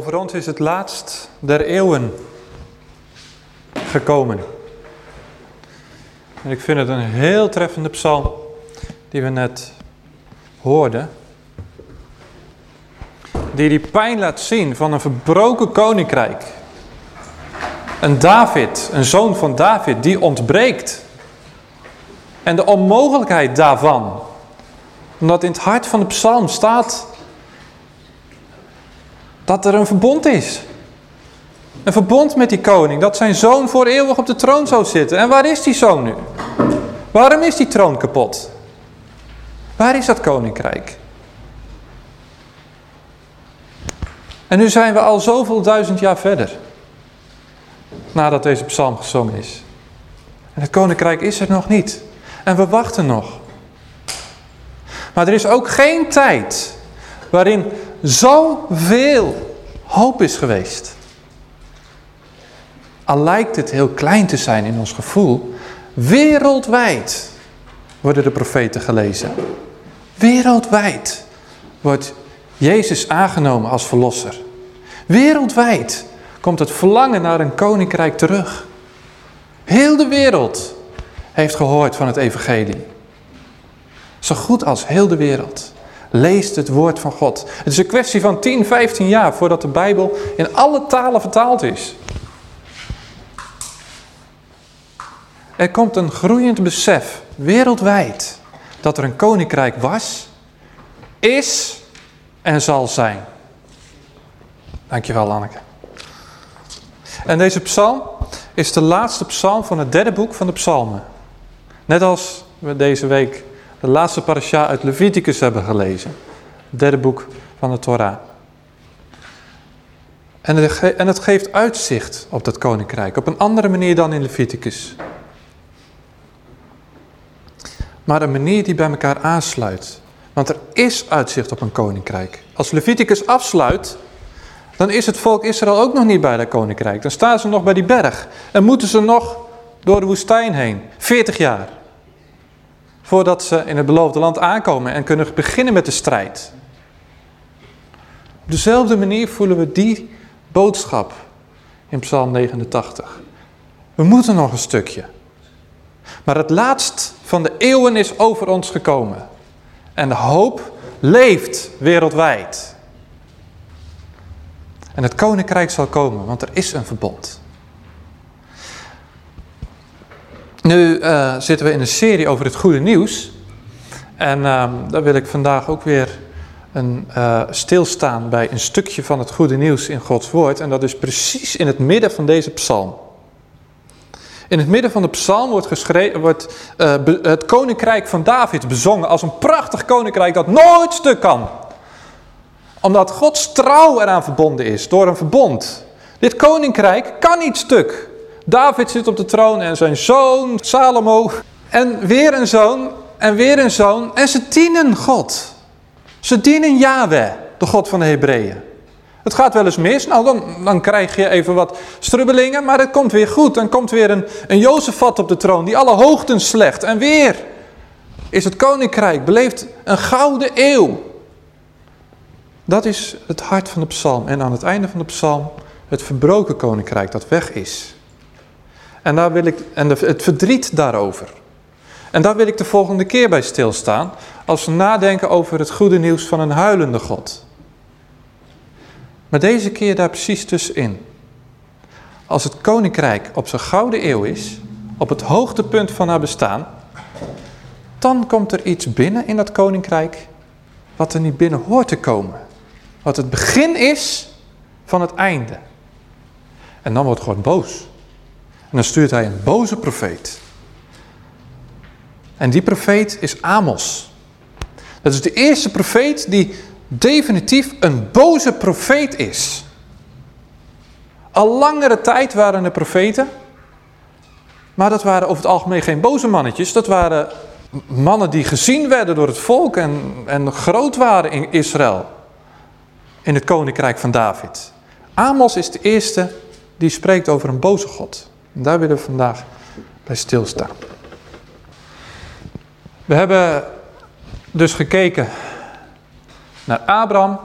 Over ons is het laatst der eeuwen gekomen. En ik vind het een heel treffende psalm die we net hoorden. Die die pijn laat zien van een verbroken koninkrijk. Een David, een zoon van David, die ontbreekt. En de onmogelijkheid daarvan. Omdat in het hart van de psalm staat dat er een verbond is. Een verbond met die koning, dat zijn zoon voor eeuwig op de troon zou zitten. En waar is die zoon nu? Waarom is die troon kapot? Waar is dat koninkrijk? En nu zijn we al zoveel duizend jaar verder. Nadat deze psalm gezongen is. En het koninkrijk is er nog niet. En we wachten nog. Maar er is ook geen tijd waarin zoveel hoop is geweest. Al lijkt het heel klein te zijn in ons gevoel, wereldwijd worden de profeten gelezen. Wereldwijd wordt Jezus aangenomen als verlosser. Wereldwijd komt het verlangen naar een koninkrijk terug. Heel de wereld heeft gehoord van het evangelie. Zo goed als heel de wereld leest het woord van God. Het is een kwestie van 10, 15 jaar voordat de Bijbel in alle talen vertaald is. Er komt een groeiend besef wereldwijd dat er een koninkrijk was, is en zal zijn. Dankjewel Anneke. En deze psalm is de laatste psalm van het derde boek van de psalmen. Net als we deze week de laatste parasha uit Leviticus hebben gelezen. Het derde boek van de Torah. En het, en het geeft uitzicht op dat koninkrijk. Op een andere manier dan in Leviticus. Maar een manier die bij elkaar aansluit. Want er is uitzicht op een koninkrijk. Als Leviticus afsluit, dan is het volk Israël ook nog niet bij dat koninkrijk. Dan staan ze nog bij die berg. En moeten ze nog door de woestijn heen. 40 jaar. Voordat ze in het beloofde land aankomen en kunnen beginnen met de strijd. Op dezelfde manier voelen we die boodschap in Psalm 89. We moeten nog een stukje. Maar het laatst van de eeuwen is over ons gekomen. En de hoop leeft wereldwijd. En het koninkrijk zal komen, want er is een verbond. Nu uh, zitten we in een serie over het goede nieuws. En uh, daar wil ik vandaag ook weer een, uh, stilstaan bij een stukje van het goede nieuws in Gods woord. En dat is precies in het midden van deze psalm. In het midden van de psalm wordt, geschreven, wordt uh, het koninkrijk van David bezongen als een prachtig koninkrijk dat nooit stuk kan. Omdat Gods trouw eraan verbonden is door een verbond. Dit koninkrijk kan niet stuk. David zit op de troon en zijn zoon Salomo en weer een zoon en weer een zoon en ze dienen God. Ze dienen Yahweh, de God van de Hebreeën. Het gaat wel eens mis, nou dan, dan krijg je even wat strubbelingen, maar het komt weer goed. Dan komt weer een, een Jozefat op de troon die alle hoogten slecht. En weer is het koninkrijk, beleeft een gouden eeuw. Dat is het hart van de psalm. En aan het einde van de psalm het verbroken koninkrijk dat weg is. En, daar wil ik, en het verdriet daarover. En daar wil ik de volgende keer bij stilstaan. Als we nadenken over het goede nieuws van een huilende God. Maar deze keer daar precies tussenin. Als het koninkrijk op zijn gouden eeuw is, op het hoogtepunt van haar bestaan, dan komt er iets binnen in dat koninkrijk wat er niet binnen hoort te komen. Wat het begin is van het einde. En dan wordt God boos. En dan stuurt hij een boze profeet. En die profeet is Amos. Dat is de eerste profeet die definitief een boze profeet is. Al langere tijd waren er profeten, maar dat waren over het algemeen geen boze mannetjes. Dat waren mannen die gezien werden door het volk en, en groot waren in Israël. In het koninkrijk van David. Amos is de eerste die spreekt over een boze God. Daar willen we vandaag bij stilstaan. We hebben dus gekeken naar Abraham,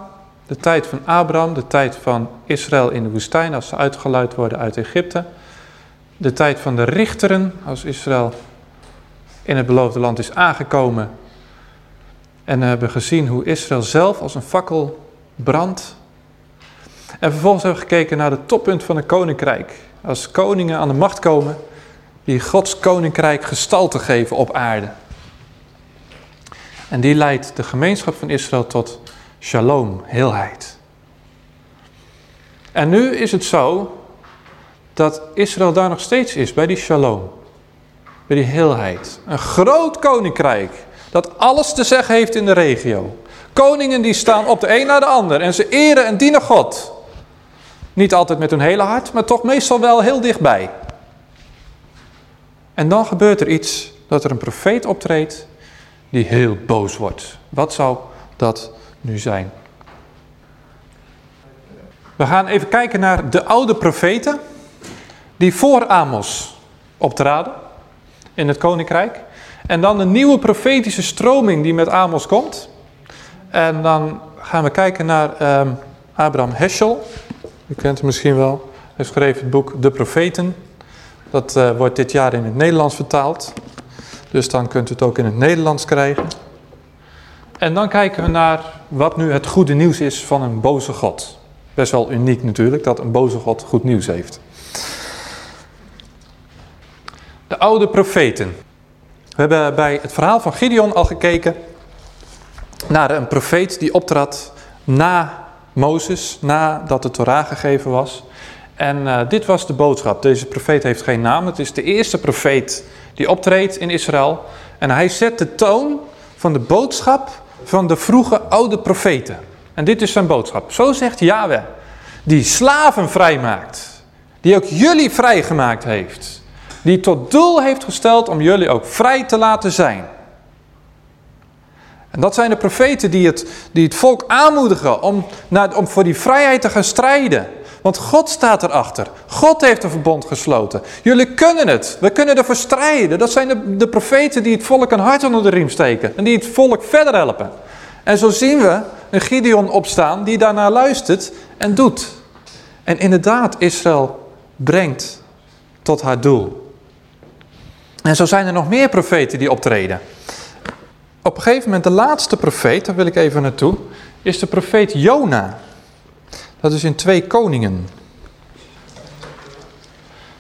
De tijd van Abraham, de tijd van Israël in de woestijn als ze uitgeluid worden uit Egypte. De tijd van de richteren als Israël in het beloofde land is aangekomen. En we hebben gezien hoe Israël zelf als een fakkel brandt. En vervolgens hebben we gekeken naar het toppunt van een koninkrijk. Als koningen aan de macht komen die Gods koninkrijk gestalte geven op aarde. En die leidt de gemeenschap van Israël tot shalom, heelheid. En nu is het zo dat Israël daar nog steeds is, bij die shalom. Bij die heelheid. Een groot koninkrijk dat alles te zeggen heeft in de regio. Koningen die staan op de een naar de ander en ze eren en dienen God. Niet altijd met hun hele hart, maar toch meestal wel heel dichtbij. En dan gebeurt er iets, dat er een profeet optreedt die heel boos wordt. Wat zou dat nu zijn? We gaan even kijken naar de oude profeten die voor Amos optraden in het koninkrijk. En dan de nieuwe profetische stroming die met Amos komt. En dan gaan we kijken naar um, Abraham Heschel. U kent hem misschien wel. Hij schreef het boek De Profeten. Dat uh, wordt dit jaar in het Nederlands vertaald. Dus dan kunt u het ook in het Nederlands krijgen. En dan kijken we naar wat nu het goede nieuws is van een boze God. Best wel uniek natuurlijk dat een boze God goed nieuws heeft. De oude profeten. We hebben bij het verhaal van Gideon al gekeken naar een profeet die optrad na Mozes, nadat de Torah gegeven was. En uh, dit was de boodschap. Deze profeet heeft geen naam. Het is de eerste profeet die optreedt in Israël. En hij zet de toon van de boodschap van de vroege oude profeten. En dit is zijn boodschap. Zo zegt Yahweh, die slaven vrijmaakt. Die ook jullie vrijgemaakt heeft. Die tot doel heeft gesteld om jullie ook vrij te laten zijn. En dat zijn de profeten die het, die het volk aanmoedigen om, naar, om voor die vrijheid te gaan strijden. Want God staat erachter. God heeft een verbond gesloten. Jullie kunnen het. We kunnen ervoor strijden. Dat zijn de, de profeten die het volk een hart onder de riem steken. En die het volk verder helpen. En zo zien we een Gideon opstaan die daarnaar luistert en doet. En inderdaad, Israël brengt tot haar doel. En zo zijn er nog meer profeten die optreden. Op een gegeven moment, de laatste profeet, daar wil ik even naartoe, is de profeet Jona. Dat is in 2 Koningen.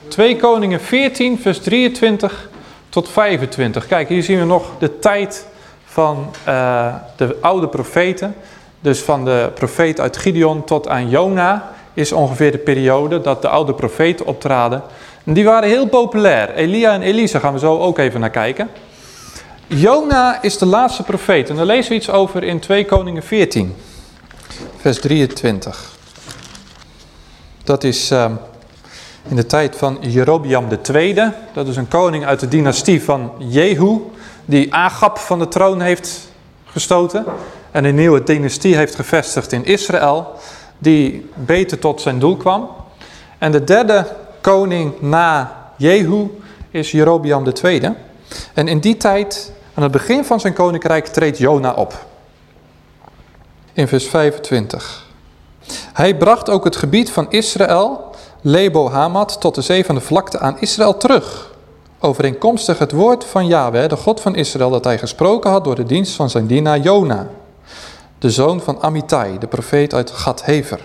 2 Koningen 14, vers 23 tot 25. Kijk, hier zien we nog de tijd van uh, de oude profeten. Dus van de profeet uit Gideon tot aan Jona is ongeveer de periode dat de oude profeten optraden. En die waren heel populair. Elia en Elisa gaan we zo ook even naar kijken. Jona is de laatste profeet. En daar lezen we iets over in 2 Koningen 14. Vers 23. Dat is uh, in de tijd van Jerobiam II. Dat is een koning uit de dynastie van Jehu. Die Agab van de troon heeft gestoten. En een nieuwe dynastie heeft gevestigd in Israël. Die beter tot zijn doel kwam. En de derde koning na Jehu is Jerobiam II. En in die tijd, aan het begin van zijn koninkrijk, treedt Jona op. In vers 25. Hij bracht ook het gebied van Israël, Lebo Hamad, tot de zee van de vlakte aan Israël terug. Overeenkomstig het woord van Yahweh, de God van Israël, dat hij gesproken had door de dienst van zijn dienaar Jona. De zoon van Amittai, de profeet uit Gad-Hever.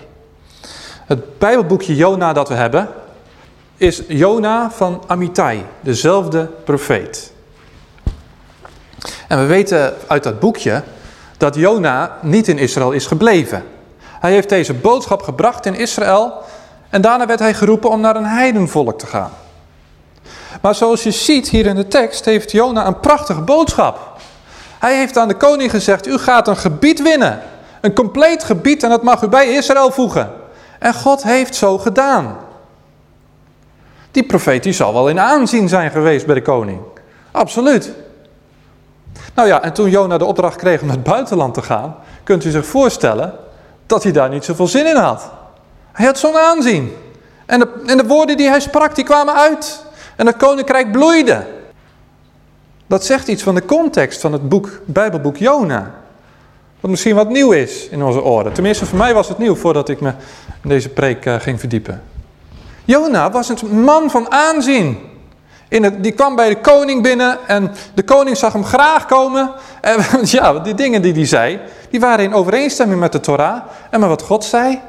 Het bijbelboekje Jona dat we hebben, is Jona van Amittai, dezelfde profeet. En we weten uit dat boekje dat Jona niet in Israël is gebleven. Hij heeft deze boodschap gebracht in Israël en daarna werd hij geroepen om naar een heidenvolk te gaan. Maar zoals je ziet hier in de tekst heeft Jona een prachtige boodschap. Hij heeft aan de koning gezegd, u gaat een gebied winnen. Een compleet gebied en dat mag u bij Israël voegen. En God heeft zo gedaan. Die profeet die zal wel in aanzien zijn geweest bij de koning. Absoluut. Nou ja, en toen Jona de opdracht kreeg om naar het buitenland te gaan, kunt u zich voorstellen dat hij daar niet zoveel zin in had. Hij had zo'n aanzien. En de, en de woorden die hij sprak, die kwamen uit. En het koninkrijk bloeide. Dat zegt iets van de context van het boek, Bijbelboek Jona. Wat misschien wat nieuw is in onze oren. Tenminste, voor mij was het nieuw voordat ik me in deze preek uh, ging verdiepen. Jona was een man van aanzien. Die kwam bij de koning binnen en de koning zag hem graag komen. En ja, die dingen die hij zei, die waren in overeenstemming met de Torah en met wat God zei.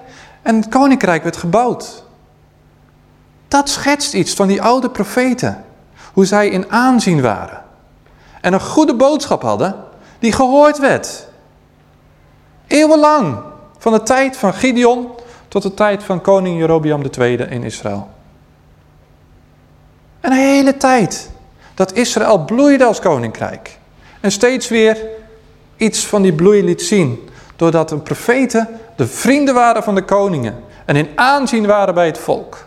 En het koninkrijk werd gebouwd. Dat schetst iets van die oude profeten. Hoe zij in aanzien waren. En een goede boodschap hadden die gehoord werd. Eeuwenlang. Van de tijd van Gideon tot de tijd van koning Jerobiam II in Israël. Een hele tijd dat Israël bloeide als koninkrijk. En steeds weer iets van die bloei liet zien. Doordat de profeten de vrienden waren van de koningen. En in aanzien waren bij het volk.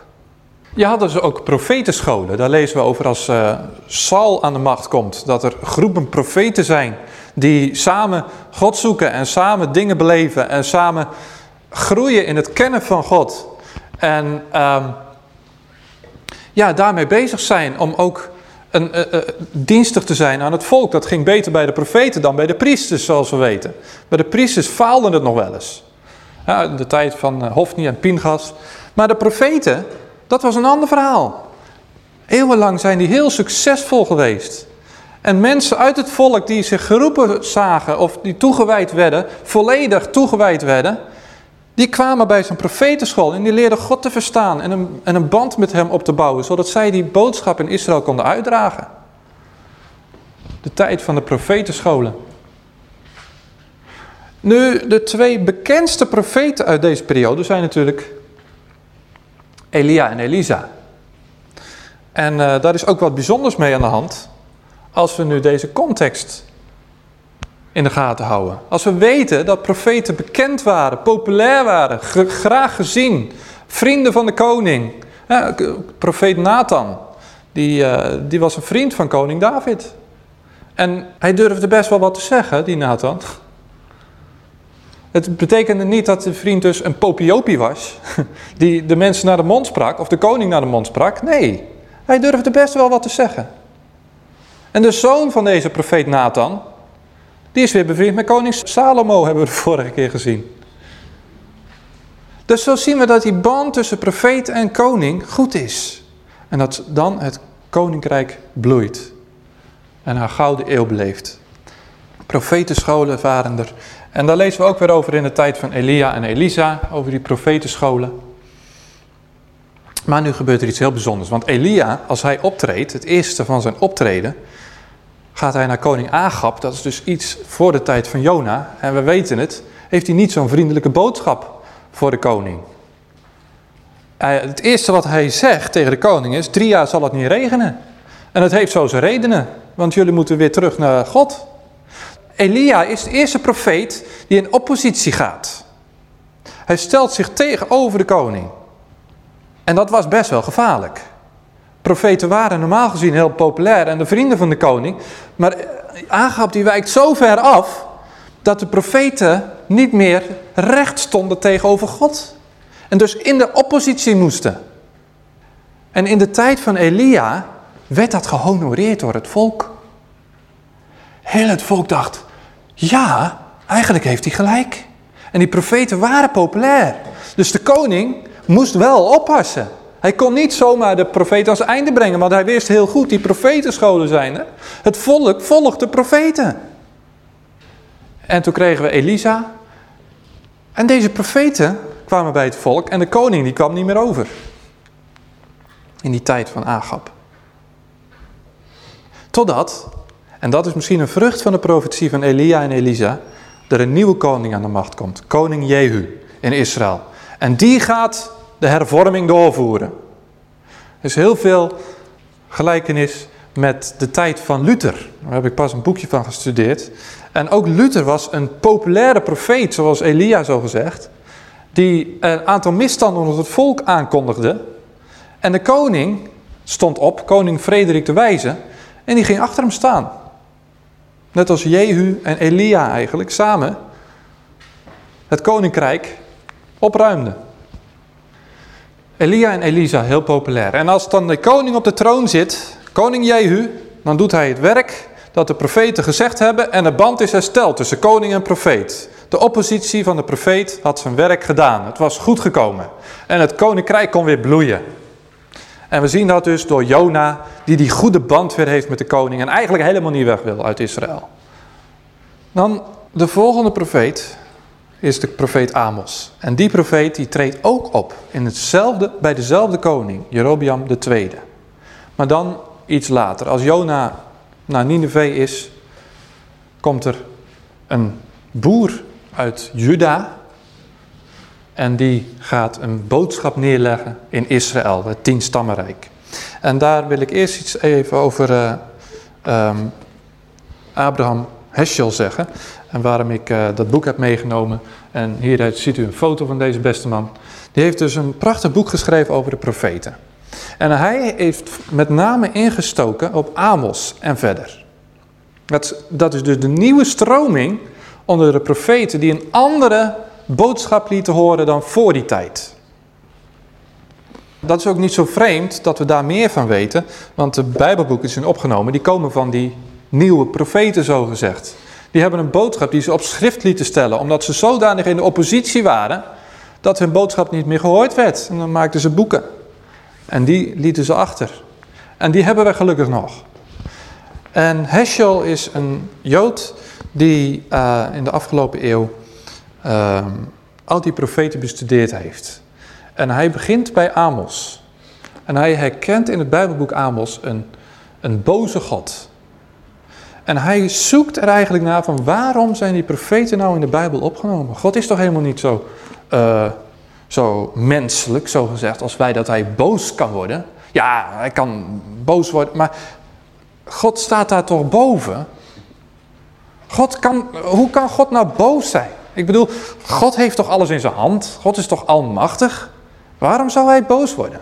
Je hadden ze ook profetenscholen. Daar lezen we over als uh, Saul aan de macht komt. Dat er groepen profeten zijn die samen God zoeken en samen dingen beleven. En samen groeien in het kennen van God. En uh, ja, daarmee bezig zijn om ook een, uh, uh, dienstig te zijn aan het volk. Dat ging beter bij de profeten dan bij de priesters, zoals we weten. Bij de priesters faalden het nog wel eens. Ja, in de tijd van uh, Hofni en Pingas. Maar de profeten, dat was een ander verhaal. Eeuwenlang zijn die heel succesvol geweest. En mensen uit het volk die zich geroepen zagen of die toegewijd werden, volledig toegewijd werden, die kwamen bij zijn profetenschool en die leerden God te verstaan en een, en een band met hem op te bouwen, zodat zij die boodschap in Israël konden uitdragen. De tijd van de profetenscholen. Nu, de twee bekendste profeten uit deze periode zijn natuurlijk Elia en Elisa. En uh, daar is ook wat bijzonders mee aan de hand, als we nu deze context in de gaten houden. Als we weten dat profeten bekend waren, populair waren, graag gezien, vrienden van de koning. Ja, profeet Nathan, die, uh, die was een vriend van koning David. En hij durfde best wel wat te zeggen, die Nathan. Het betekende niet dat de vriend dus een popiopie was, die de mensen naar de mond sprak, of de koning naar de mond sprak. Nee, hij durfde best wel wat te zeggen. En de zoon van deze profeet Nathan, die is weer bevriend met koning Salomo, hebben we de vorige keer gezien. Dus zo zien we dat die band tussen profeet en koning goed is. En dat dan het koninkrijk bloeit. En haar gouden eeuw beleeft. Profetenscholen waren er. En daar lezen we ook weer over in de tijd van Elia en Elisa. Over die profetenscholen. Maar nu gebeurt er iets heel bijzonders. Want Elia, als hij optreedt, het eerste van zijn optreden gaat hij naar koning Agap. Dat is dus iets voor de tijd van Jona. En we weten het, heeft hij niet zo'n vriendelijke boodschap voor de koning. Het eerste wat hij zegt tegen de koning is, drie jaar zal het niet regenen. En het heeft zo zijn redenen, want jullie moeten weer terug naar God. Elia is de eerste profeet die in oppositie gaat. Hij stelt zich tegenover de koning. En dat was best wel gevaarlijk. Profeten waren normaal gezien heel populair en de vrienden van de koning. Maar Agab die wijkt zo ver af dat de profeten niet meer recht stonden tegenover God. En dus in de oppositie moesten. En in de tijd van Elia werd dat gehonoreerd door het volk. Heel het volk dacht, ja, eigenlijk heeft hij gelijk. En die profeten waren populair. Dus de koning moest wel oppassen. Hij kon niet zomaar de profeet als einde brengen, want hij wist heel goed, die profetenscholen zijn. Het volk volgt de profeten. En toen kregen we Elisa. En deze profeten kwamen bij het volk en de koning die kwam niet meer over. In die tijd van Agab. Totdat, en dat is misschien een vrucht van de profetie van Elia en Elisa, er een nieuwe koning aan de macht komt. Koning Jehu in Israël. En die gaat de hervorming doorvoeren. Er is heel veel gelijkenis met de tijd van Luther. Daar heb ik pas een boekje van gestudeerd. En ook Luther was een populaire profeet, zoals Elia zo gezegd, die een aantal misstanden onder het volk aankondigde. En de koning stond op, koning Frederik de Wijze, en die ging achter hem staan. Net als Jehu en Elia eigenlijk samen het koninkrijk opruimden. Elia en Elisa, heel populair. En als dan de koning op de troon zit, koning Jehu, dan doet hij het werk dat de profeten gezegd hebben en de band is hersteld tussen koning en profeet. De oppositie van de profeet had zijn werk gedaan. Het was goed gekomen. En het koninkrijk kon weer bloeien. En we zien dat dus door Jona, die die goede band weer heeft met de koning en eigenlijk helemaal niet weg wil uit Israël. Dan de volgende profeet is de profeet Amos. En die profeet die treedt ook op in hetzelfde, bij dezelfde koning, Jerobiam II. Maar dan iets later. Als Jona naar Nineveh is, komt er een boer uit Juda. En die gaat een boodschap neerleggen in Israël, het tienstammenrijk. En daar wil ik eerst iets even over uh, um, Abraham Heschel zeggen. En waarom ik uh, dat boek heb meegenomen. En hier ziet u een foto van deze beste man. Die heeft dus een prachtig boek geschreven over de profeten. En hij heeft met name ingestoken op Amos en verder. Dat, dat is dus de nieuwe stroming onder de profeten die een andere boodschap lieten horen dan voor die tijd. Dat is ook niet zo vreemd dat we daar meer van weten, want de Bijbelboeken zijn opgenomen, die komen van die nieuwe profeten zogezegd. Die hebben een boodschap die ze op schrift lieten stellen, omdat ze zodanig in de oppositie waren, dat hun boodschap niet meer gehoord werd. En dan maakten ze boeken. En die lieten ze achter. En die hebben we gelukkig nog. En Heschel is een Jood die uh, in de afgelopen eeuw uh, al die profeten bestudeerd heeft. En hij begint bij Amos. En hij herkent in het Bijbelboek Amos een, een boze God. En hij zoekt er eigenlijk naar van waarom zijn die profeten nou in de Bijbel opgenomen? God is toch helemaal niet zo, uh, zo menselijk, zo gezegd, als wij dat hij boos kan worden. Ja, hij kan boos worden, maar God staat daar toch boven? God kan, hoe kan God nou boos zijn? Ik bedoel, God heeft toch alles in zijn hand? God is toch almachtig? Waarom zou hij boos worden?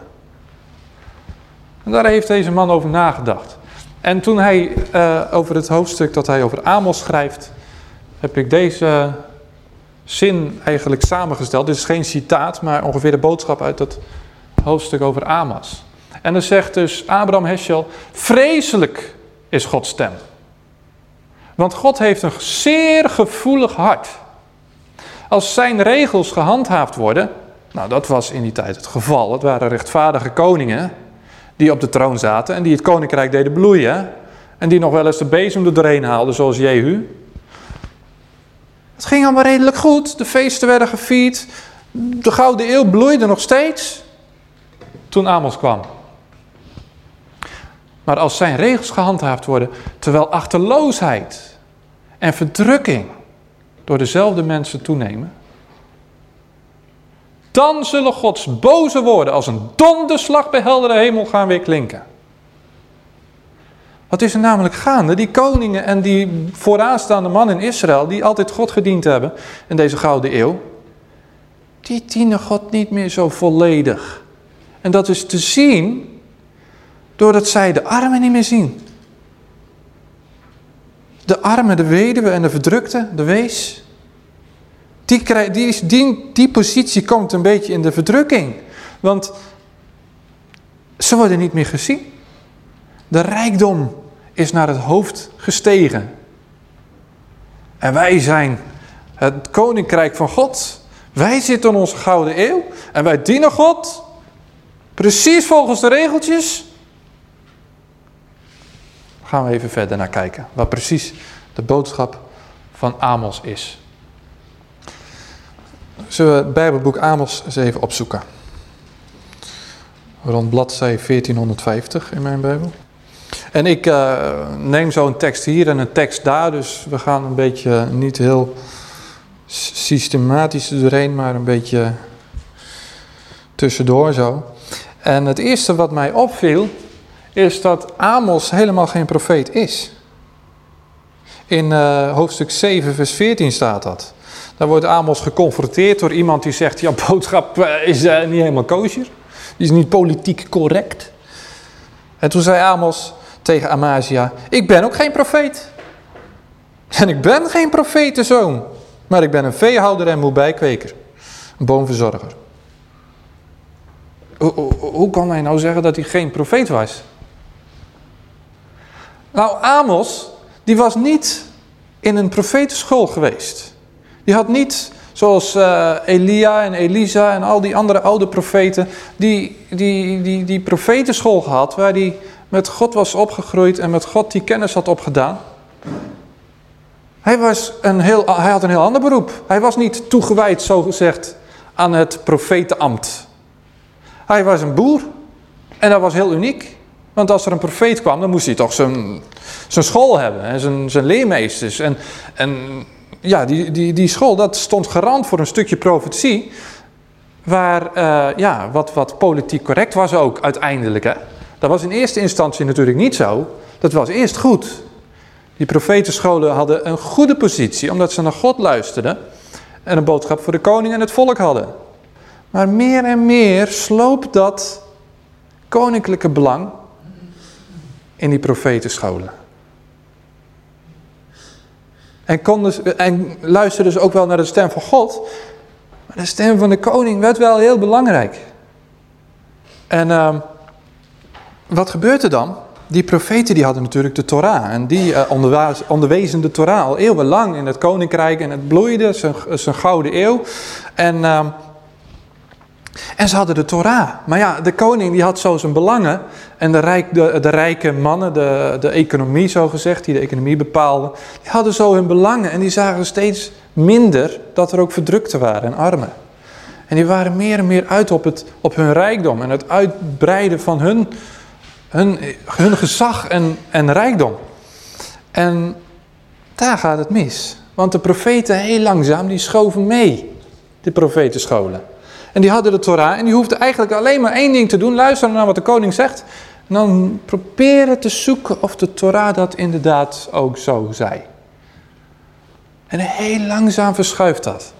En daar heeft deze man over nagedacht. En toen hij uh, over het hoofdstuk dat hij over Amos schrijft, heb ik deze zin eigenlijk samengesteld. Dit is geen citaat, maar ongeveer de boodschap uit dat hoofdstuk over Amos. En dan zegt dus Abraham Heschel, vreselijk is Gods stem. Want God heeft een zeer gevoelig hart. Als zijn regels gehandhaafd worden, nou dat was in die tijd het geval. Het waren rechtvaardige koningen die op de troon zaten en die het koninkrijk deden bloeien. En die nog wel eens de bezem er doorheen haalden zoals Jehu. Het ging allemaal redelijk goed. De feesten werden gevierd. De Gouden Eeuw bloeide nog steeds. Toen Amos kwam. Maar als zijn regels gehandhaafd worden, terwijl achterloosheid en verdrukking door dezelfde mensen toenemen, dan zullen Gods boze woorden als een donderslag bij heldere hemel gaan weer klinken. Wat is er namelijk gaande? Die koningen en die vooraanstaande mannen in Israël, die altijd God gediend hebben in deze gouden eeuw, die dienen God niet meer zo volledig. En dat is te zien doordat zij de armen niet meer zien. De armen, de weduwe en de verdrukte, de wees. Die, die, die, die positie komt een beetje in de verdrukking. Want ze worden niet meer gezien. De rijkdom is naar het hoofd gestegen. En wij zijn het koninkrijk van God. Wij zitten in onze gouden eeuw en wij dienen God. Precies volgens de regeltjes. Gaan we even verder naar kijken. Wat precies de boodschap van Amos is. Zullen we het Bijbelboek Amos eens even opzoeken? Rond bladzij 1450 in mijn Bijbel. En ik uh, neem zo een tekst hier en een tekst daar, dus we gaan een beetje niet heel systematisch doorheen, maar een beetje tussendoor zo. En het eerste wat mij opviel, is dat Amos helemaal geen profeet is. In uh, hoofdstuk 7, vers 14 staat dat. Daar wordt Amos geconfronteerd door iemand die zegt, ja, boodschap uh, is uh, niet helemaal kosher. Die is niet politiek correct. En toen zei Amos, tegen Amazia, ik ben ook geen profeet. En ik ben geen profetenzoon, maar ik ben een veehouder en moebijkweker, een boomverzorger. Hoe, kan hij nou zeggen dat hij geen profeet was? Nou, Amos, die was niet in een profetenschool geweest. Die had niet, zoals uh, Elia en Elisa en al die andere oude profeten, die, die, die, die profetenschool gehad waar hij met God was opgegroeid en met God die kennis had opgedaan. Hij, was een heel, hij had een heel ander beroep. Hij was niet toegewijd, zo gezegd, aan het profetenambt. Hij was een boer en dat was heel uniek. Want als er een profeet kwam, dan moest hij toch zijn, zijn school hebben en zijn, zijn leermeesters. En, en ja, die, die, die school, dat stond garant voor een stukje profetie. Waar, uh, ja, wat, wat politiek correct was ook uiteindelijk. Hè? Dat was in eerste instantie natuurlijk niet zo. Dat was eerst goed. Die profetenscholen hadden een goede positie, omdat ze naar God luisterden. En een boodschap voor de koning en het volk hadden. Maar meer en meer sloop dat koninklijke belang in die profetenscholen. En, konden, en luisterden ze ook wel naar de stem van God. Maar de stem van de koning werd wel heel belangrijk. En uh, wat gebeurt er dan? Die profeten die hadden natuurlijk de Torah. En die uh, onderwezen de Torah al eeuwenlang in het koninkrijk. En het bloeide, zijn gouden eeuw. En... Uh, en ze hadden de Torah. Maar ja, de koning die had zo zijn belangen. En de, de, rijke mannen, de, de economie zo gezegd, die de economie bepaalden. Die hadden zo hun belangen. En die zagen steeds minder dat er ook verdrukten waren en armen. En die waren meer en meer uit op, het, op hun rijkdom. En het uitbreiden van hun, hun, hun gezag en, en rijkdom. En daar gaat het mis. Want de profeten heel langzaam, die schoven mee. De profetenscholen. En die hadden de Torah en die hoefden eigenlijk alleen maar één ding te doen. Luisteren naar wat de koning zegt. En dan proberen te zoeken of de Torah dat inderdaad ook zo zei. En heel langzaam verschuift dat.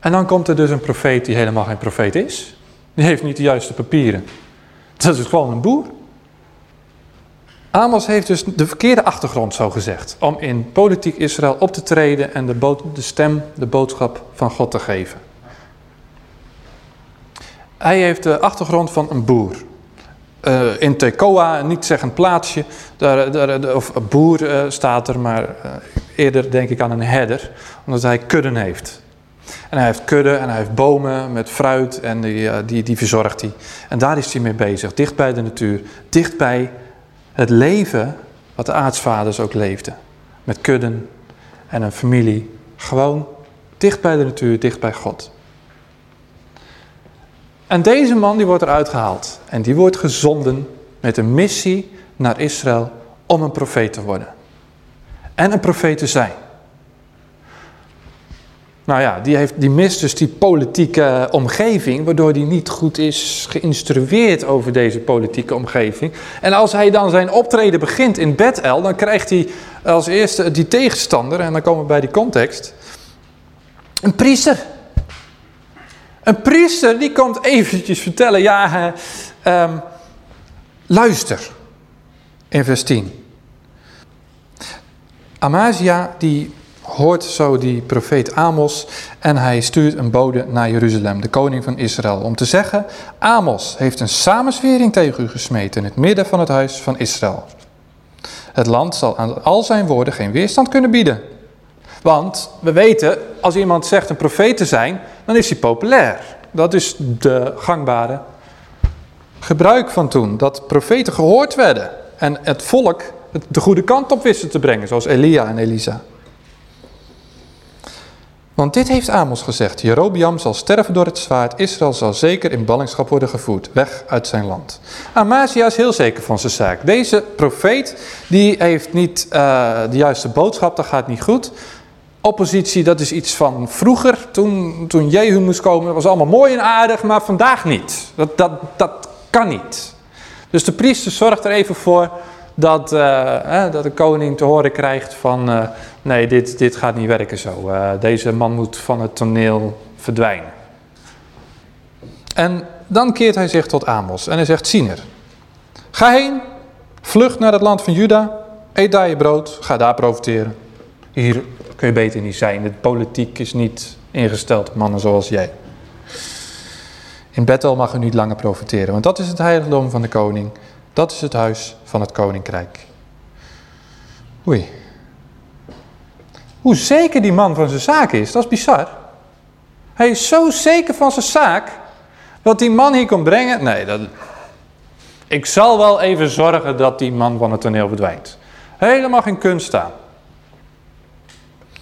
En dan komt er dus een profeet die helemaal geen profeet is. Die heeft niet de juiste papieren. Dat is gewoon een boer. Amos heeft dus de verkeerde achtergrond, zo gezegd, om in politiek Israël op te treden en de, de stem, de boodschap van God te geven. Hij heeft de achtergrond van een boer. Uh, in Tekoa, niet zeggen plaatsje, daar, daar, of boer uh, staat er, maar uh, eerder denk ik aan een herder, omdat hij kudden heeft. En hij heeft kudden en hij heeft bomen met fruit en die, die, die verzorgt hij. En daar is hij mee bezig, dicht bij de natuur, dicht bij het leven wat de aartsvaders ook leefden. Met kudden en een familie, gewoon dicht bij de natuur, dicht bij God. En deze man die wordt eruit gehaald. En die wordt gezonden met een missie naar Israël om een profeet te worden. En een profeet te zijn. Nou ja, die, heeft, die mist dus die politieke omgeving, waardoor hij niet goed is geïnstrueerd over deze politieke omgeving. En als hij dan zijn optreden begint in Bethel, dan krijgt hij als eerste die tegenstander, en dan komen we bij die context, een priester. Een priester die komt eventjes vertellen, ja, uh, luister, in vers 10. Amazia die hoort zo die profeet Amos en hij stuurt een bode naar Jeruzalem, de koning van Israël, om te zeggen, Amos heeft een samenswering tegen u gesmeten in het midden van het huis van Israël. Het land zal aan al zijn woorden geen weerstand kunnen bieden. Want we weten, als iemand zegt een profeet te zijn, dan is hij populair. Dat is de gangbare gebruik van toen. Dat profeten gehoord werden en het volk de goede kant op wisten te brengen, zoals Elia en Elisa. Want dit heeft Amos gezegd, Jerobiam zal sterven door het zwaard, Israël zal zeker in ballingschap worden gevoerd, weg uit zijn land. Amazia is heel zeker van zijn zaak. Deze profeet, die heeft niet uh, de juiste boodschap, dat gaat niet goed. Oppositie, dat is iets van vroeger, toen, toen Jehu moest komen. Dat was allemaal mooi en aardig, maar vandaag niet. Dat, dat, dat kan niet. Dus de priester zorgt er even voor dat, uh, dat de koning te horen krijgt van... Uh, nee, dit, dit gaat niet werken zo. Uh, deze man moet van het toneel verdwijnen. En dan keert hij zich tot Amos en hij zegt, Siener, ga heen, vlucht naar het land van Juda, eet daar je brood, ga daar profiteren. Hier kun je beter niet zijn. De politiek is niet ingesteld mannen zoals jij. In Bethel mag u niet langer profiteren, want dat is het heiligdom van de koning. Dat is het huis van het koninkrijk. Oei. Hoe zeker die man van zijn zaak is, dat is bizar. Hij is zo zeker van zijn zaak, wat die man hier komt brengen, nee, dat... ik zal wel even zorgen dat die man van het toneel verdwijnt. Helemaal geen kunst staan.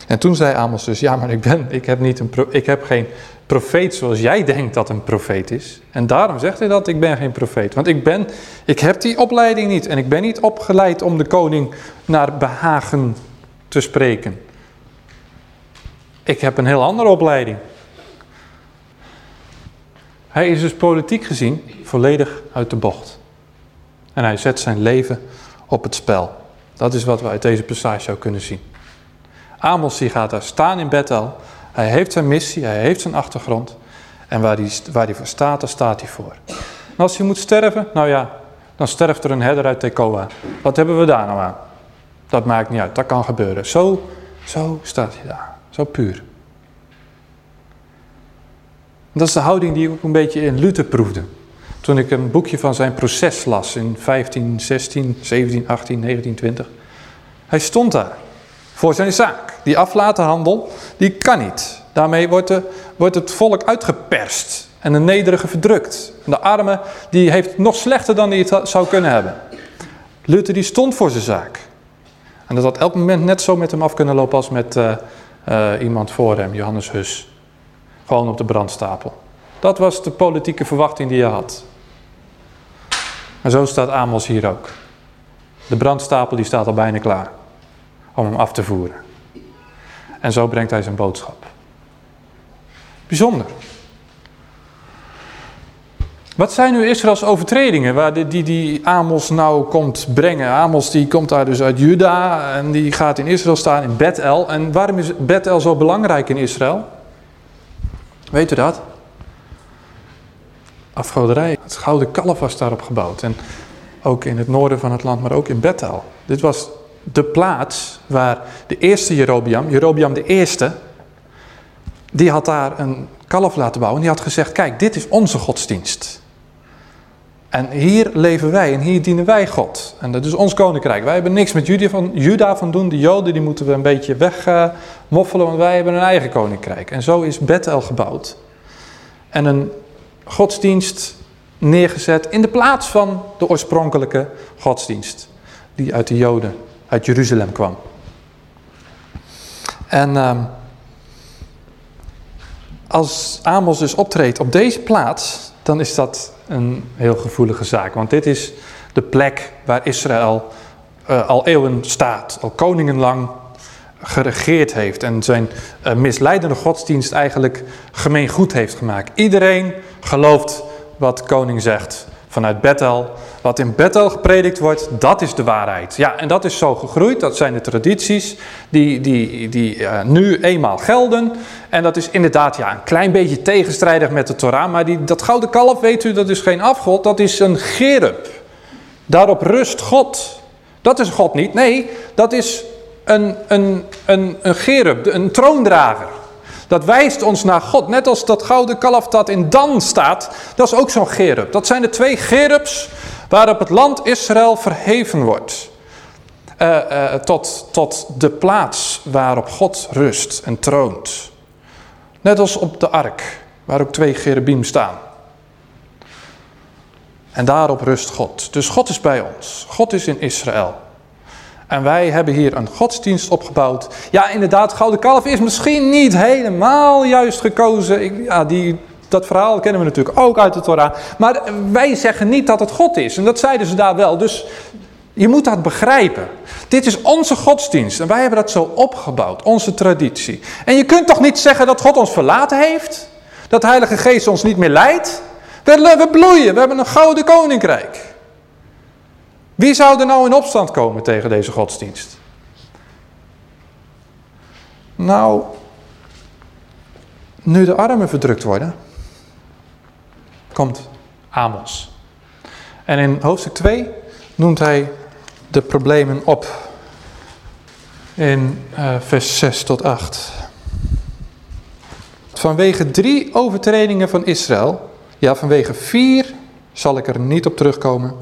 En toen zei Amos dus, ja maar ik, ben, ik, heb niet een ik heb geen profeet zoals jij denkt dat een profeet is. En daarom zegt hij dat, ik ben geen profeet. Want ik, ben, ik heb die opleiding niet en ik ben niet opgeleid om de koning naar behagen te spreken. Ik heb een heel andere opleiding. Hij is dus politiek gezien volledig uit de bocht. En hij zet zijn leven op het spel. Dat is wat we uit deze passage zou kunnen zien. Amos gaat daar staan in Bethel. Hij heeft zijn missie, hij heeft zijn achtergrond. En waar hij, waar hij voor staat, daar staat hij voor. Als hij moet sterven, nou ja, dan sterft er een herder uit Tekoa. Wat hebben we daar nou aan? Dat maakt niet uit, dat kan gebeuren. Zo, zo staat hij daar, zo puur. Dat is de houding die ik ook een beetje in Luther proefde. Toen ik een boekje van zijn proces las in 15, 16, 17, 18, 19, 20. Hij stond daar voor zijn zaak. Die aflatenhandel, die kan niet. Daarmee wordt, de, wordt het volk uitgeperst en de nederige verdrukt. De arme, die heeft nog slechter dan hij het zou kunnen hebben. Luther die stond voor zijn zaak. En dat had elk moment net zo met hem af kunnen lopen als met uh, uh, iemand voor hem, Johannes Hus. Gewoon op de brandstapel. Dat was de politieke verwachting die je had. En zo staat Amos hier ook. De brandstapel die staat al bijna klaar om hem af te voeren. En zo brengt hij zijn boodschap. Bijzonder. Wat zijn nu Israëls overtredingen waar die, die, die Amos nou komt brengen? Amos die komt daar dus uit Juda en die gaat in Israël staan in Bethel. En waarom is Bethel zo belangrijk in Israël? Weet u dat? Afgoderij. Het gouden kalf was daarop gebouwd. En ook in het noorden van het land, maar ook in Bethel. Dit was de plaats waar de eerste Jerobiam, Jerobiam de eerste, die had daar een kalf laten bouwen. En die had gezegd, kijk, dit is onze godsdienst. En hier leven wij en hier dienen wij God. En dat is ons koninkrijk. Wij hebben niks met Juda van, Juda van doen. De Joden die moeten we een beetje wegmoffelen, want wij hebben een eigen koninkrijk. En zo is Bethel gebouwd. En een godsdienst neergezet in de plaats van de oorspronkelijke godsdienst. Die uit de Joden, uit Jeruzalem kwam. En uh, als Amos dus optreedt op deze plaats, dan is dat een heel gevoelige zaak. Want dit is de plek waar Israël uh, al eeuwen staat, al koningenlang geregeerd heeft en zijn uh, misleidende godsdienst eigenlijk gemeengoed heeft gemaakt. Iedereen gelooft wat koning zegt vanuit Bethel. Wat in Bethel gepredikt wordt, dat is de waarheid. Ja, en dat is zo gegroeid. Dat zijn de tradities die, die, die uh, nu eenmaal gelden. En dat is inderdaad ja, een klein beetje tegenstrijdig met de Torah. Maar die, dat gouden kalf, weet u, dat is geen afgod. Dat is een gerub. Daarop rust God. Dat is God niet. Nee, dat is een, een, een, een gerub, een troondrager. Dat wijst ons naar God. Net als dat gouden kalf dat in Dan staat. Dat is ook zo'n gerub. Dat zijn de twee gerubs waarop het land Israël verheven wordt. Uh, uh, tot, tot de plaats waarop God rust en troont. Net als op de ark, waar ook twee cherubim staan. En daarop rust God. Dus God is bij ons. God is in Israël. En wij hebben hier een godsdienst opgebouwd. Ja, inderdaad, Gouden Kalf is misschien niet helemaal juist gekozen. Ik, ja, die, dat verhaal kennen we natuurlijk ook uit de Torah. Maar wij zeggen niet dat het God is. En dat zeiden ze daar wel. Dus je moet dat begrijpen. Dit is onze godsdienst. En wij hebben dat zo opgebouwd. Onze traditie. En je kunt toch niet zeggen dat God ons verlaten heeft? Dat de Heilige Geest ons niet meer leidt? We, we bloeien. We hebben een gouden koninkrijk. Wie zou er nou in opstand komen tegen deze godsdienst? Nou, nu de armen verdrukt worden, komt Amos. En in hoofdstuk 2 noemt hij de problemen op. In uh, vers 6 tot 8. Vanwege drie overtredingen van Israël, ja vanwege vier zal ik er niet op terugkomen,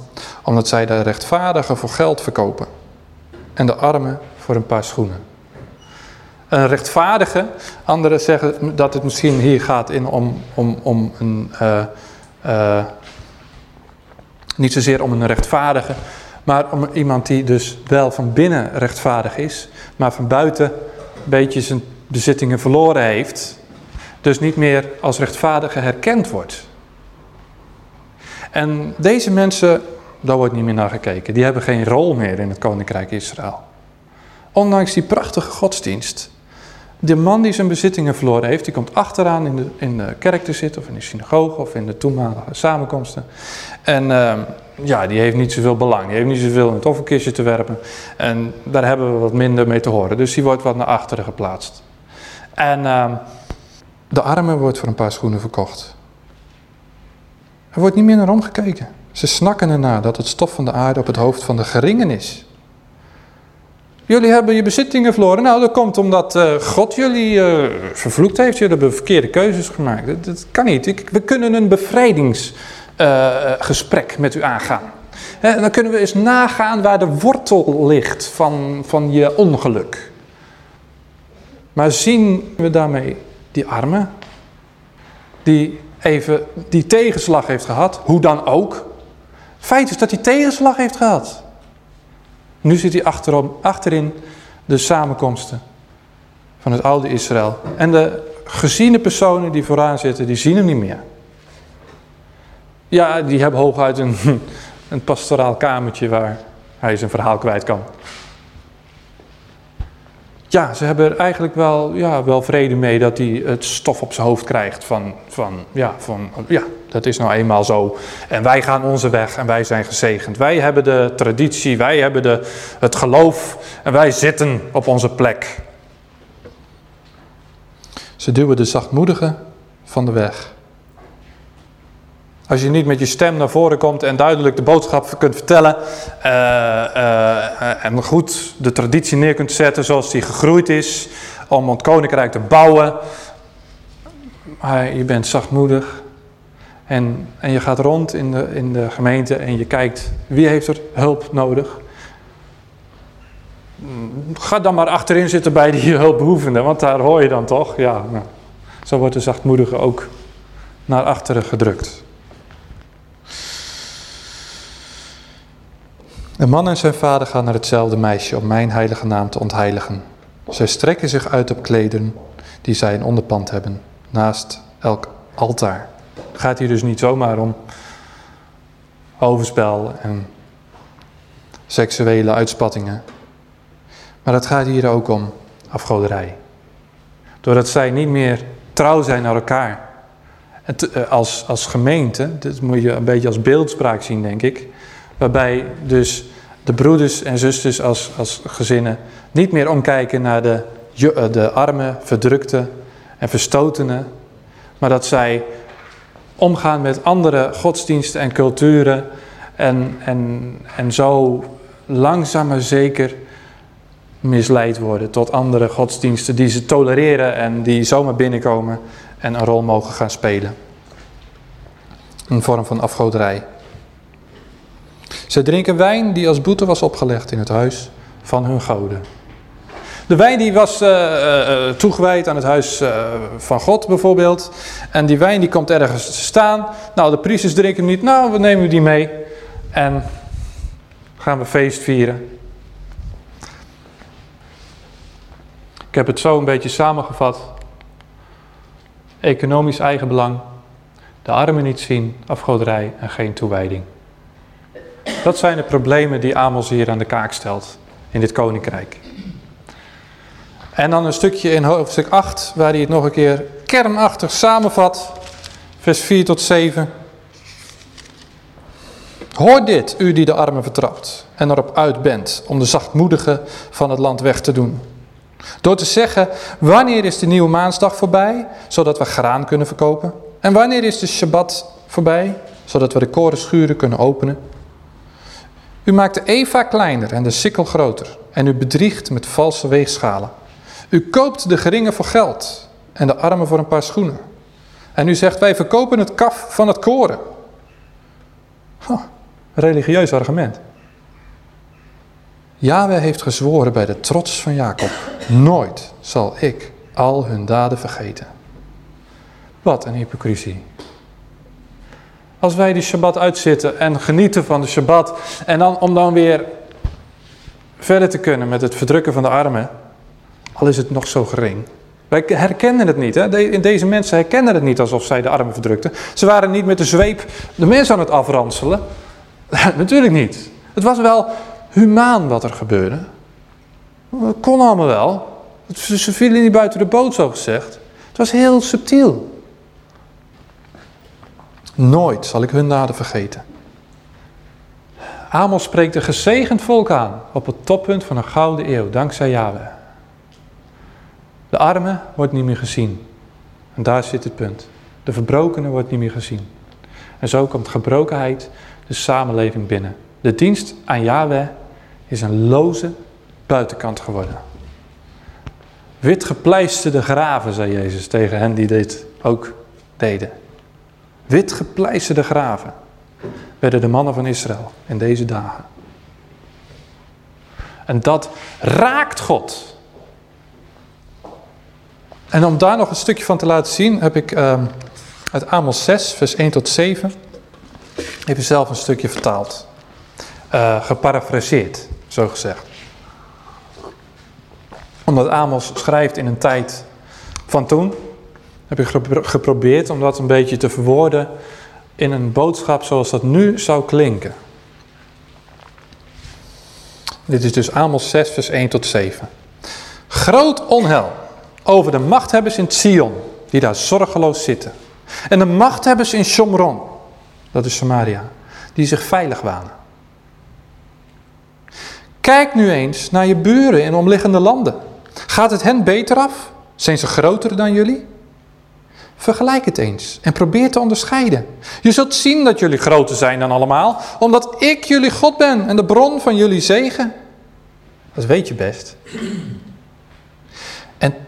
omdat zij de rechtvaardigen voor geld verkopen en de armen voor een paar schoenen. Een rechtvaardige, anderen zeggen dat het misschien hier gaat in om, om, om een, uh, uh, niet zozeer om een rechtvaardige, maar om iemand die dus wel van binnen rechtvaardig is, maar van buiten een beetje zijn bezittingen verloren heeft. Dus niet meer als rechtvaardige herkend wordt. En deze mensen, daar wordt niet meer naar gekeken. Die hebben geen rol meer in het Koninkrijk Israël. Ondanks die prachtige godsdienst. De man die zijn bezittingen verloren heeft, die komt achteraan in de, in de kerk te zitten, of in de synagoge, of in de toenmalige samenkomsten. En uh, ja, die heeft niet zoveel belang. Die heeft niet zoveel in het offerkistje te werpen. En daar hebben we wat minder mee te horen. Dus die wordt wat naar achteren geplaatst. En uh, de arme wordt voor een paar schoenen verkocht. Er wordt niet meer naar omgekeken. Ze snakken ernaar dat het stof van de aarde op het hoofd van de geringen is. Jullie hebben je bezittingen verloren. Nou, dat komt omdat uh, God jullie uh, vervloekt heeft. Jullie hebben verkeerde keuzes gemaakt. Dat, kan niet. Ik, we kunnen een bevrijdingsgesprek uh, met u aangaan. He, dan kunnen we eens nagaan waar de wortel ligt van, van je ongeluk. Maar zien we daarmee die arme, die even die tegenslag heeft gehad, hoe dan ook. Feit is dat hij tegenslag heeft gehad. Nu zit hij achterom, achterin de samenkomsten van het oude Israël. En de geziene personen die vooraan zitten, die zien hem niet meer. Ja, die hebben hooguit een, een pastoraal kamertje waar hij zijn verhaal kwijt kan ja, ze hebben er eigenlijk wel, ja, wel vrede mee dat hij het stof op zijn hoofd krijgt van, van, ja, van, ja, dat is nou eenmaal zo. En wij gaan onze weg en wij zijn gezegend. Wij hebben de traditie, wij hebben de, het geloof en wij zitten op onze plek. Ze duwen de zachtmoedigen van de weg. Als je niet met je stem naar voren komt en duidelijk de boodschap kunt vertellen. Uh, uh, en goed de traditie neer kunt zetten zoals die gegroeid is. Om het koninkrijk te bouwen. Maar je bent zachtmoedig. En, en je gaat rond in de, in de gemeente en je kijkt wie heeft er hulp nodig. Ga dan maar achterin zitten bij die hulpbehoevenden, want daar hoor je dan toch. Ja, nou, zo wordt de zachtmoedige ook naar achteren gedrukt. Een man en zijn vader gaan naar hetzelfde meisje om mijn heilige naam te ontheiligen. Zij strekken zich uit op kleden die zij in onderpand hebben, naast elk altaar. Gaat hier dus niet zomaar om overspel en seksuele uitspattingen. Maar het gaat hier ook om afgoderij. Doordat zij niet meer trouw zijn naar elkaar. Eh, als, als gemeente, dit moet je een beetje als beeldspraak zien denk ik. Waarbij dus de broeders en zusters als, als gezinnen niet meer omkijken naar de, eh, de arme, verdrukte en verstotenen. Maar dat zij omgaan met andere godsdiensten en culturen. En, en, en zo langzaam maar zeker misleid worden tot andere godsdiensten die ze tolereren en die zomaar binnenkomen en een rol mogen gaan spelen. Een vorm van afgoderij. Ze drinken wijn die als boete was opgelegd in het huis van hun goden. De wijn die was uh, toegewijd aan het huis van God bijvoorbeeld. En die wijn die komt ergens te staan. Nou, de priesters drinken niet. Nou, we nemen die mee. En gaan we feest vieren. Ik heb het zo een beetje samengevat. Economisch eigenbelang. De armen niet zien, afgoderij en geen toewijding. Dat zijn de problemen die Amos hier aan de kaak stelt in dit koninkrijk. En dan een stukje in hoofdstuk 8, waar hij het nog een keer kernachtig samenvat. Vers 4 tot 7. Hoor dit, u die de armen vertrapt en erop uit bent om de zachtmoedigen van het land weg te doen. Door te zeggen, wanneer is de nieuwe maansdag voorbij, zodat we graan kunnen verkopen? En wanneer is de Shabbat voorbij, zodat we de korenschuren kunnen openen? U maakt de Eva kleiner en de sikkel groter en u bedriegt met valse weegschalen. U koopt de geringen voor geld en de armen voor een paar schoenen. En u zegt, wij verkopen het kaf van het koren. religieus argument. Yahweh heeft gezworen bij de trots van Jacob. Nooit zal ik al hun daden vergeten. Wat een hypocrisie. Als wij die Shabbat uitzitten en genieten van de Shabbat. En dan om dan weer verder te kunnen met het verdrukken van de armen. Al is het nog zo gering. Wij herkennen het niet. Hè? Deze mensen herkennen het niet alsof zij de armen verdrukten. Ze waren niet met de zweep de mensen aan het afranselen. Natuurlijk niet. Het was wel humaan wat er gebeurde. Het kon allemaal wel. Ze vielen niet buiten de boot, zo gezegd. Het was heel subtiel. Nooit zal ik hun daden vergeten. Amos spreekt een gezegend volk aan op het toppunt van een gouden eeuw, dankzij Yahweh. De arme wordt niet meer gezien. En daar zit het punt. De verbrokene wordt niet meer gezien. En zo komt gebrokenheid de samenleving binnen. De dienst aan Yahweh is een loze buitenkant geworden. Wit gepleisterde graven, zei Jezus tegen hen die dit ook deden. Wit gepleisterde graven werden de mannen van Israël in deze dagen. En dat raakt God. En om daar nog een stukje van te laten zien, heb ik uh, uit Amos 6, vers 1 tot 7, even zelf een stukje vertaald. Uh, geparafraseerd, zo gezegd. Omdat Amos schrijft in een tijd van toen, heb ik geprobeerd om dat een beetje te verwoorden in een boodschap zoals dat nu zou klinken. Dit is dus Amos 6, vers 1 tot 7. Groot onheil over de machthebbers in Sion, die daar zorgeloos zitten. En de machthebbers in Shomron, dat is Samaria, die zich veilig wanen. Kijk nu eens naar je buren in omliggende landen. Gaat het hen beter af? Zijn ze groter dan jullie? Vergelijk het eens en probeer te onderscheiden. Je zult zien dat jullie groter zijn dan allemaal, omdat ik jullie God ben en de bron van jullie zegen. Dat weet je best.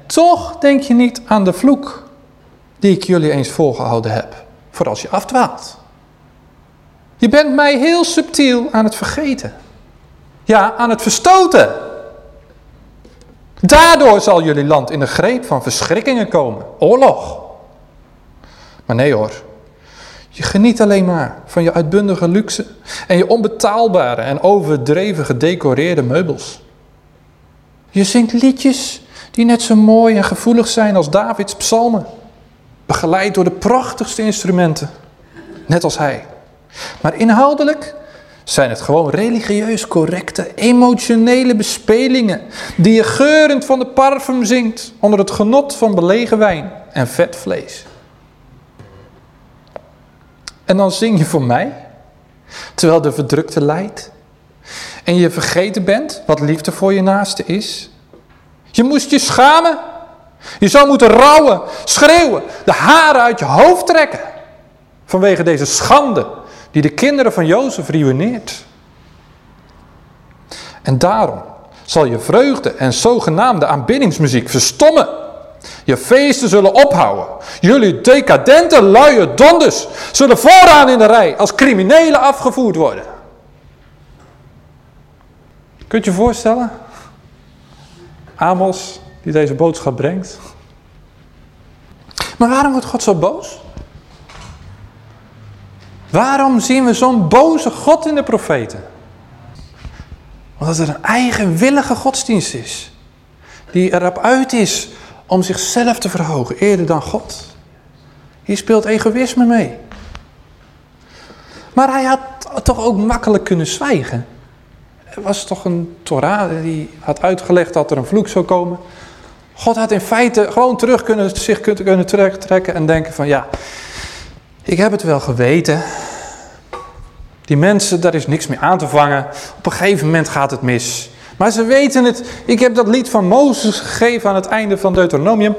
Toch denk je niet aan de vloek die ik jullie eens voorgehouden heb, voor als je afdwaalt. Je bent mij heel subtiel aan het vergeten. Ja, aan het verstoten. Daardoor zal jullie land in de greep van verschrikkingen komen. Oorlog. Maar nee hoor. Je geniet alleen maar van je uitbundige luxe en je onbetaalbare en overdreven gedecoreerde meubels. Je zingt liedjes die net zo mooi en gevoelig zijn als Davids psalmen. Begeleid door de prachtigste instrumenten, net als hij. Maar inhoudelijk zijn het gewoon religieus correcte, emotionele bespelingen die je geurend van de parfum zingt onder het genot van belegen wijn en vet vlees. En dan zing je voor mij, terwijl de verdrukte lijdt. En je vergeten bent wat liefde voor je naaste is. Je moest je schamen. Je zou moeten rouwen, schreeuwen, de haren uit je hoofd trekken. Vanwege deze schande die de kinderen van Jozef ruïneert. En daarom zal je vreugde en zogenaamde aanbiddingsmuziek verstommen. Je feesten zullen ophouden. Jullie decadente luie donders zullen vooraan in de rij als criminelen afgevoerd worden. Kunt je voorstellen? Amos die deze boodschap brengt. Maar waarom wordt God zo boos? Waarom zien we zo'n boze God in de profeten? Omdat het een eigenwillige godsdienst is. Die erop uit is om zichzelf te verhogen eerder dan God. Hier speelt egoïsme mee. Maar hij had toch ook makkelijk kunnen zwijgen. Er was toch een Torah die had uitgelegd dat er een vloek zou komen. God had in feite gewoon terug kunnen, zich kunnen terugtrekken en denken van ja, ik heb het wel geweten. Die mensen, daar is niks meer aan te vangen. Op een gegeven moment gaat het mis. Maar ze weten het. Ik heb dat lied van Mozes gegeven aan het einde van Deuteronomium.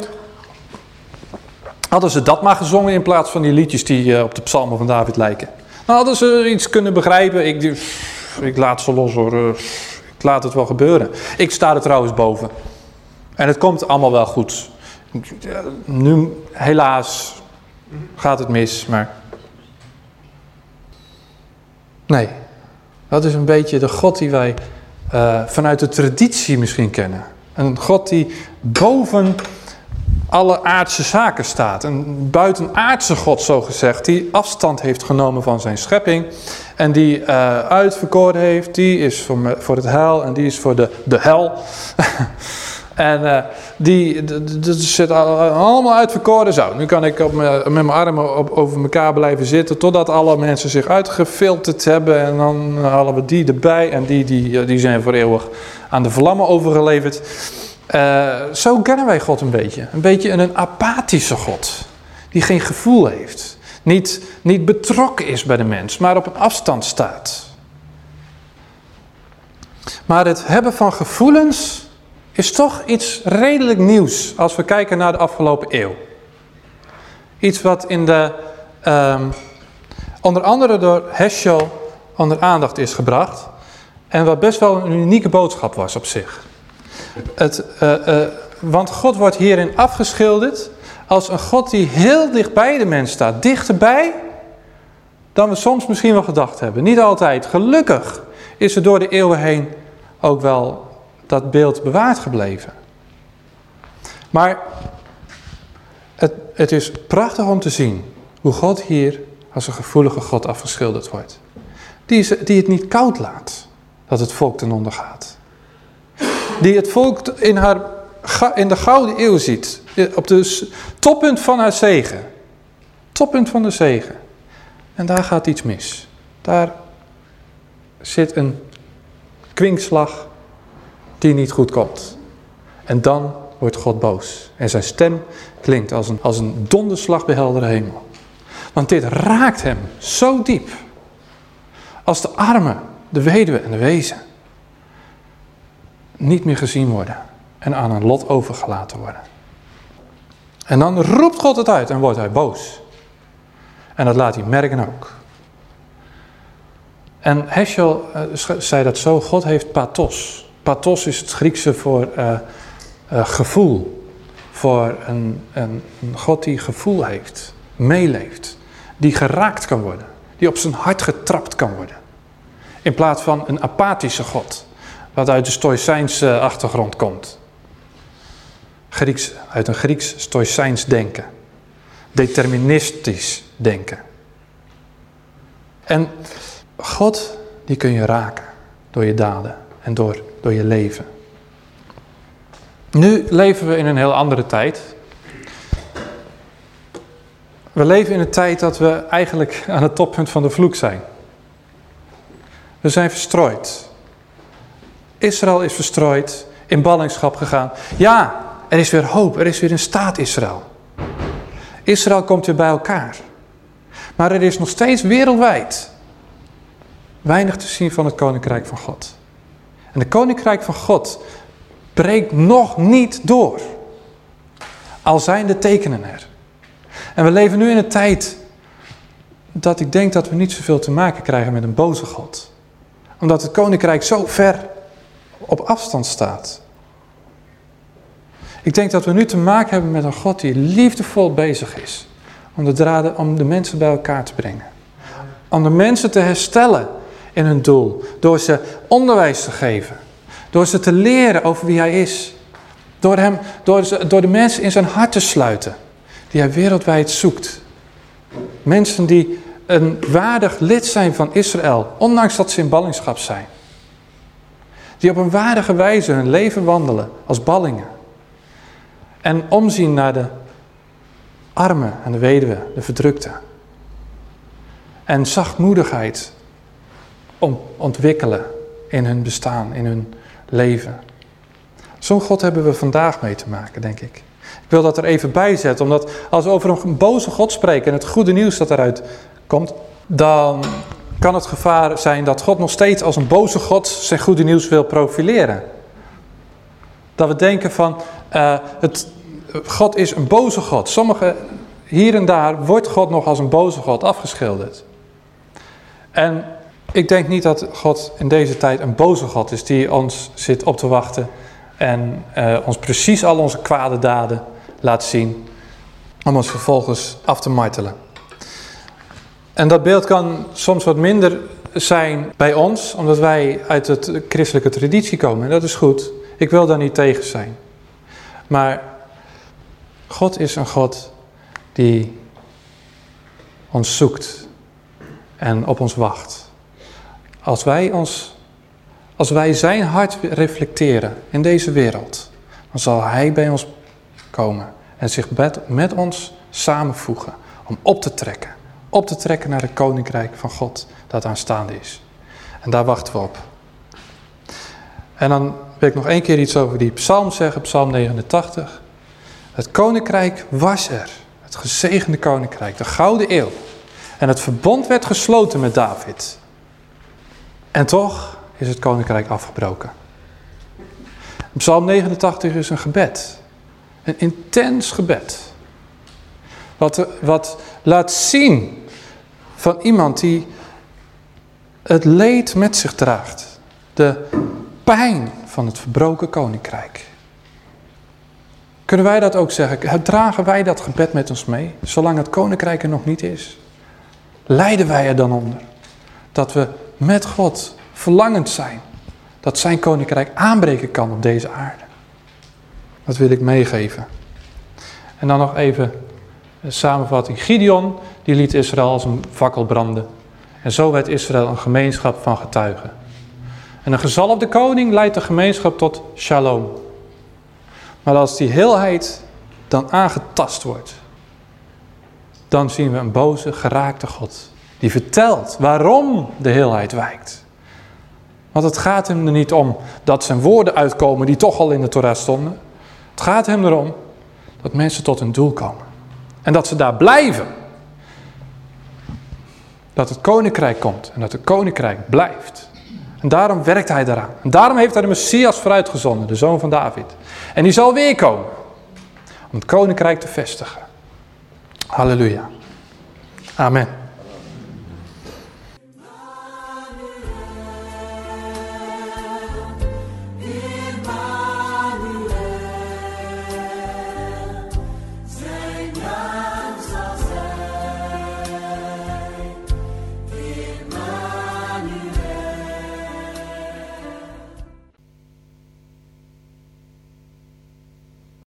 Hadden ze dat maar gezongen in plaats van die liedjes die eh, op de psalmen van David lijken. Dan hadden ze iets kunnen begrijpen. Ik, ik laat ze los hoor. Eh, ik laat het wel gebeuren. Ik sta er trouwens boven. En het komt allemaal wel goed. Nu, helaas, gaat het mis, maar... Nee, dat is een beetje de God die wij eh, vanuit de traditie misschien kennen. Een God die boven alle aardse zaken staat. Een buitenaardse God, zo gezegd, die afstand heeft genomen van zijn schepping. En die uh, uitverkoren heeft, die is voor, voor het hel en die is voor de, de hel. en uh, die dat zit allemaal uitverkoren zo. Nu kan ik op me, met mijn armen op, over elkaar blijven zitten totdat alle mensen zich uitgefilterd hebben. En dan halen we die erbij en die, die, die zijn voor eeuwig aan de vlammen overgeleverd. Uh, zo kennen wij God een beetje. Een beetje een apathische God. Die geen gevoel heeft. Niet, niet betrokken is bij de mens, maar op een afstand staat. Maar het hebben van gevoelens is toch iets redelijk nieuws als we kijken naar de afgelopen eeuw. Iets wat in de, um, onder andere door Heschel onder aandacht is gebracht. En wat best wel een unieke boodschap was op zich. Het, uh, uh, want God wordt hierin afgeschilderd als een God die heel dicht bij de mens staat. Dichterbij dan we soms misschien wel gedacht hebben. Niet altijd. Gelukkig is er door de eeuwen heen ook wel dat beeld bewaard gebleven. Maar het, het is prachtig om te zien hoe God hier als een gevoelige God afgeschilderd wordt. Die, die het niet koud laat dat het volk ten onder gaat. Die het volk in, haar, in de gouden eeuw ziet. Op de toppunt van haar zegen. Toppunt van de zegen. En daar gaat iets mis. Daar zit een kwinkslag die niet goed komt. En dan wordt God boos. En zijn stem klinkt als een, als een donderslag bij heldere hemel. Want dit raakt hem zo diep. Als de armen, de weduwe en de wezen niet meer gezien worden en aan een lot overgelaten worden. En dan roept God het uit en wordt hij boos. En dat laat hij merken ook. En Heschel uh, zei dat zo, God heeft pathos. Pathos is het Griekse voor uh, uh, gevoel. Voor een, een, God die gevoel heeft, meeleeft. Die geraakt kan worden. Die op zijn hart getrapt kan worden. In plaats van een apathische God. Wat uit de Stoïcijnse achtergrond komt. Grieks, uit een Grieks Stoïcijns denken. Deterministisch denken. En God, die kun je raken door je daden en door, door je leven. Nu leven we in een heel andere tijd. We leven in een tijd dat we eigenlijk aan het toppunt van de vloek zijn. We zijn verstrooid. Israël is verstrooid, in ballingschap gegaan. Ja, er is weer hoop, er is weer een staat Israël. Israël komt weer bij elkaar. Maar er is nog steeds wereldwijd weinig te zien van het koninkrijk van God. En het koninkrijk van God breekt nog niet door. Al zijn de tekenen er. En we leven nu in een tijd dat ik denk dat we niet zoveel te maken krijgen met een boze God. Omdat het koninkrijk zo ver op afstand staat. Ik denk dat we nu te maken hebben met een God die liefdevol bezig is. Om de, draden, om de mensen bij elkaar te brengen. Om de mensen te herstellen in hun doel. Door ze onderwijs te geven. Door ze te leren over wie hij is. Door, hem, door, ze, door de mensen in zijn hart te sluiten. Die hij wereldwijd zoekt. Mensen die een waardig lid zijn van Israël. Ondanks dat ze in ballingschap zijn. Die op een waardige wijze hun leven wandelen als ballingen. En omzien naar de armen en de weduwe, de verdrukte. En zachtmoedigheid ontwikkelen in hun bestaan, in hun leven. Zo'n God hebben we vandaag mee te maken, denk ik. Ik wil dat er even bij zetten, omdat als we over een boze God spreken en het goede nieuws dat eruit komt, dan kan het gevaar zijn dat God nog steeds als een boze God zijn goede nieuws wil profileren. Dat we denken van, uh, het, God is een boze God. Sommige, hier en daar wordt God nog als een boze God afgeschilderd. En ik denk niet dat God in deze tijd een boze God is die ons zit op te wachten en uh, ons precies al onze kwade daden laat zien om ons vervolgens af te martelen. En dat beeld kan soms wat minder zijn bij ons, omdat wij uit de christelijke traditie komen. En dat is goed. Ik wil daar niet tegen zijn. Maar God is een God die ons zoekt en op ons wacht. Als wij, ons, als wij zijn hart reflecteren in deze wereld, dan zal Hij bij ons komen en zich met ons samenvoegen om op te trekken. Op te trekken naar het koninkrijk van God dat aanstaande is. En daar wachten we op. En dan wil ik nog één keer iets over die psalm zeggen, psalm 89. Het koninkrijk was er. Het gezegende koninkrijk, de gouden eeuw. En het verbond werd gesloten met David. En toch is het koninkrijk afgebroken. Psalm 89 is een gebed. Een intens gebed. Wat, wat laat zien van iemand die het leed met zich draagt. De pijn van het verbroken koninkrijk. Kunnen wij dat ook zeggen? Dragen wij dat gebed met ons mee, zolang het koninkrijk er nog niet is? Lijden wij er dan onder? Dat we met God verlangend zijn. Dat zijn koninkrijk aanbreken kan op deze aarde. Dat wil ik meegeven. En dan nog even een samenvatting. Gideon, die liet Israël als een fakkel branden. En zo werd Israël een gemeenschap van getuigen. En een gezalfde koning leidt de gemeenschap tot shalom. Maar als die heelheid dan aangetast wordt, dan zien we een boze, geraakte God. Die vertelt waarom de heelheid wijkt. Want het gaat hem er niet om dat zijn woorden uitkomen die toch al in de Torah stonden. Het gaat hem erom dat mensen tot hun doel komen. En dat ze daar blijven. Dat het koninkrijk komt en dat het koninkrijk blijft. En daarom werkt hij daaraan. En daarom heeft hij de Messias vooruitgezonden, de zoon van David. En die zal weer komen om het koninkrijk te vestigen. Halleluja. Amen.